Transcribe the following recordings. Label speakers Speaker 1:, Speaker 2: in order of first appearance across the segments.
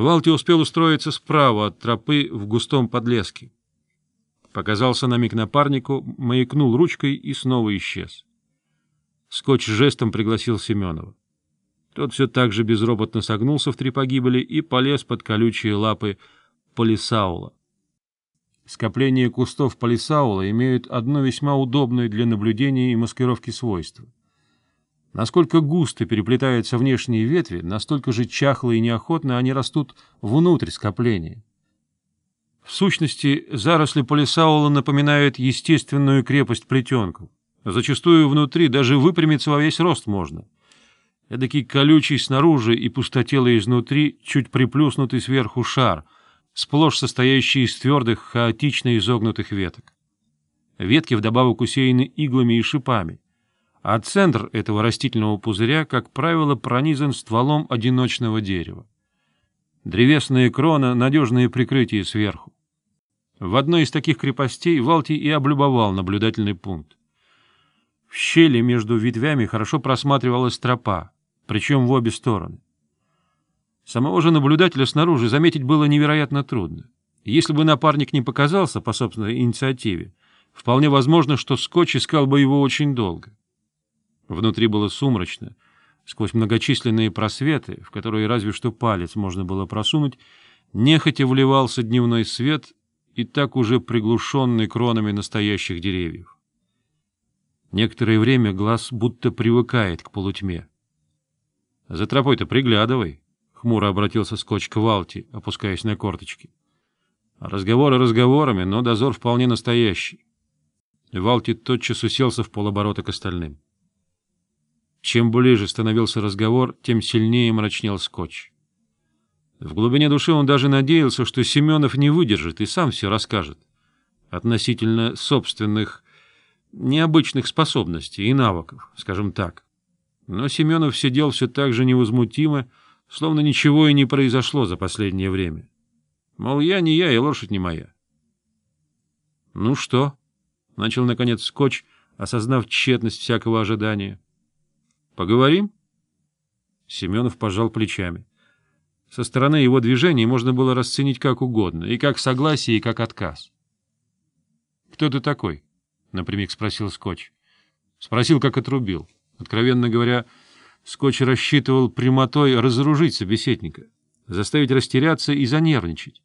Speaker 1: Валти успел устроиться справа от тропы в густом подлеске. Показался на миг напарнику, маякнул ручкой и снова исчез. Скотч жестом пригласил Семенова. Тот все так же безропотно согнулся в три погибели и полез под колючие лапы полисаула. Скопление кустов полисаула имеют одно весьма удобное для наблюдения и маскировки свойство — Насколько густо переплетаются внешние ветви, настолько же чахло и неохотно они растут внутрь скопления. В сущности, заросли полисаула напоминают естественную крепость-плетенку. Зачастую внутри даже выпрямиться во весь рост можно. Эдакий колючий снаружи и пустотелый изнутри, чуть приплюснутый сверху шар, сплошь состоящий из твердых, хаотично изогнутых веток. Ветки вдобавок усеяны иглами и шипами а центр этого растительного пузыря, как правило, пронизан стволом одиночного дерева. Древесная крона — надежное прикрытие сверху. В одной из таких крепостей Валтий и облюбовал наблюдательный пункт. В щели между ветвями хорошо просматривалась тропа, причем в обе стороны. Самого же наблюдателя снаружи заметить было невероятно трудно. Если бы напарник не показался по собственной инициативе, вполне возможно, что Скотч искал бы его очень долго. Внутри было сумрачно. Сквозь многочисленные просветы, в которые разве что палец можно было просунуть, нехотя вливался дневной свет и так уже приглушенный кронами настоящих деревьев. Некоторое время глаз будто привыкает к полутьме. — За тропой-то приглядывай, — хмуро обратился скотч к Валти, опускаясь на корточки. — Разговоры разговорами, но дозор вполне настоящий. Валти тотчас уселся в полоборота к остальным. — чем ближе становился разговор, тем сильнее мрачнел скотч. В глубине души он даже надеялся, что Семенов не выдержит и сам все расскажет относительно собственных необычных способностей и навыков, скажем так. Но Семенов сидел все так же невозмутимо, словно ничего и не произошло за последнее время. Мол, я не я, и лошадь не моя. — Ну что? — начал, наконец, скотч, осознав тщетность всякого ожидания. — Поговорим? Семенов пожал плечами. Со стороны его движений можно было расценить как угодно, и как согласие, и как отказ. — Кто ты такой? — напрямик спросил Скотч. Спросил, как отрубил. Откровенно говоря, Скотч рассчитывал прямотой разоружить собеседника, заставить растеряться и занервничать.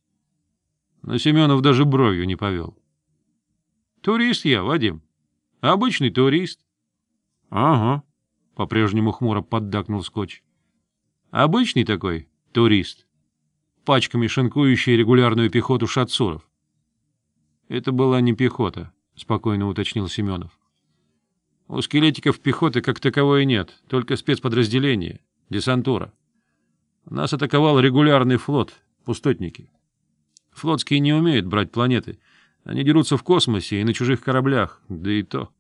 Speaker 1: Но Семенов даже бровью не повел. — Турист я, Вадим. Обычный турист. — Ага. По-прежнему хмуро поддакнул скотч. Обычный такой, турист. Пачками шинкующий регулярную пехоту шатсуров. Это была не пехота, спокойно уточнил Семенов. У скелетиков пехоты как таковой нет, только спецподразделение, десантура. Нас атаковал регулярный флот, пустотники. Флотские не умеют брать планеты. Они дерутся в космосе и на чужих кораблях, да и то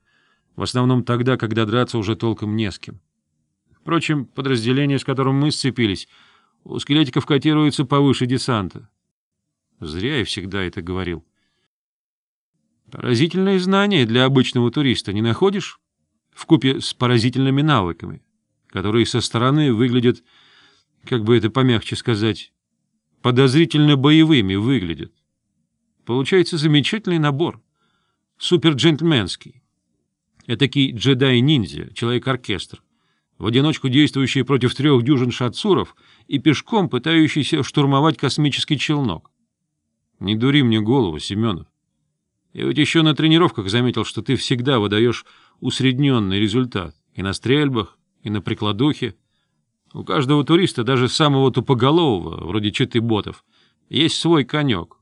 Speaker 1: в основном тогда, когда драться уже толком не с кем. Впрочем, подразделение, с которым мы сцепились, у скелетиков котируется повыше десанта. Зря я всегда это говорил. Поразительные знания для обычного туриста, не находишь? Вкупе с поразительными навыками, которые со стороны выглядят, как бы это помягче сказать, подозрительно боевыми выглядят. Получается замечательный набор, суперджентльменский этакий джедай-ниндзя, человек-оркестр, в одиночку действующий против трех дюжин шатсуров и пешком пытающийся штурмовать космический челнок. Не дури мне голову, Семенов. Я ведь еще на тренировках заметил, что ты всегда выдаешь усредненный результат и на стрельбах, и на прикладухе. У каждого туриста, даже самого тупоголового, вроде читы ботов, есть свой конек.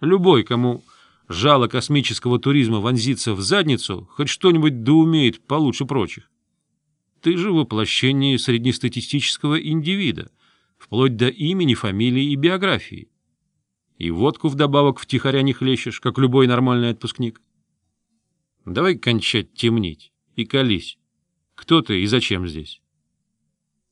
Speaker 1: Любой, кому жало космического туризма вонзится в задницу, хоть что-нибудь да умеет получше прочих. Ты же воплощение среднестатистического индивида, вплоть до имени, фамилии и биографии. И водку вдобавок втихаря не хлещешь, как любой нормальный отпускник. Давай кончать темнить и колись. Кто ты и зачем здесь?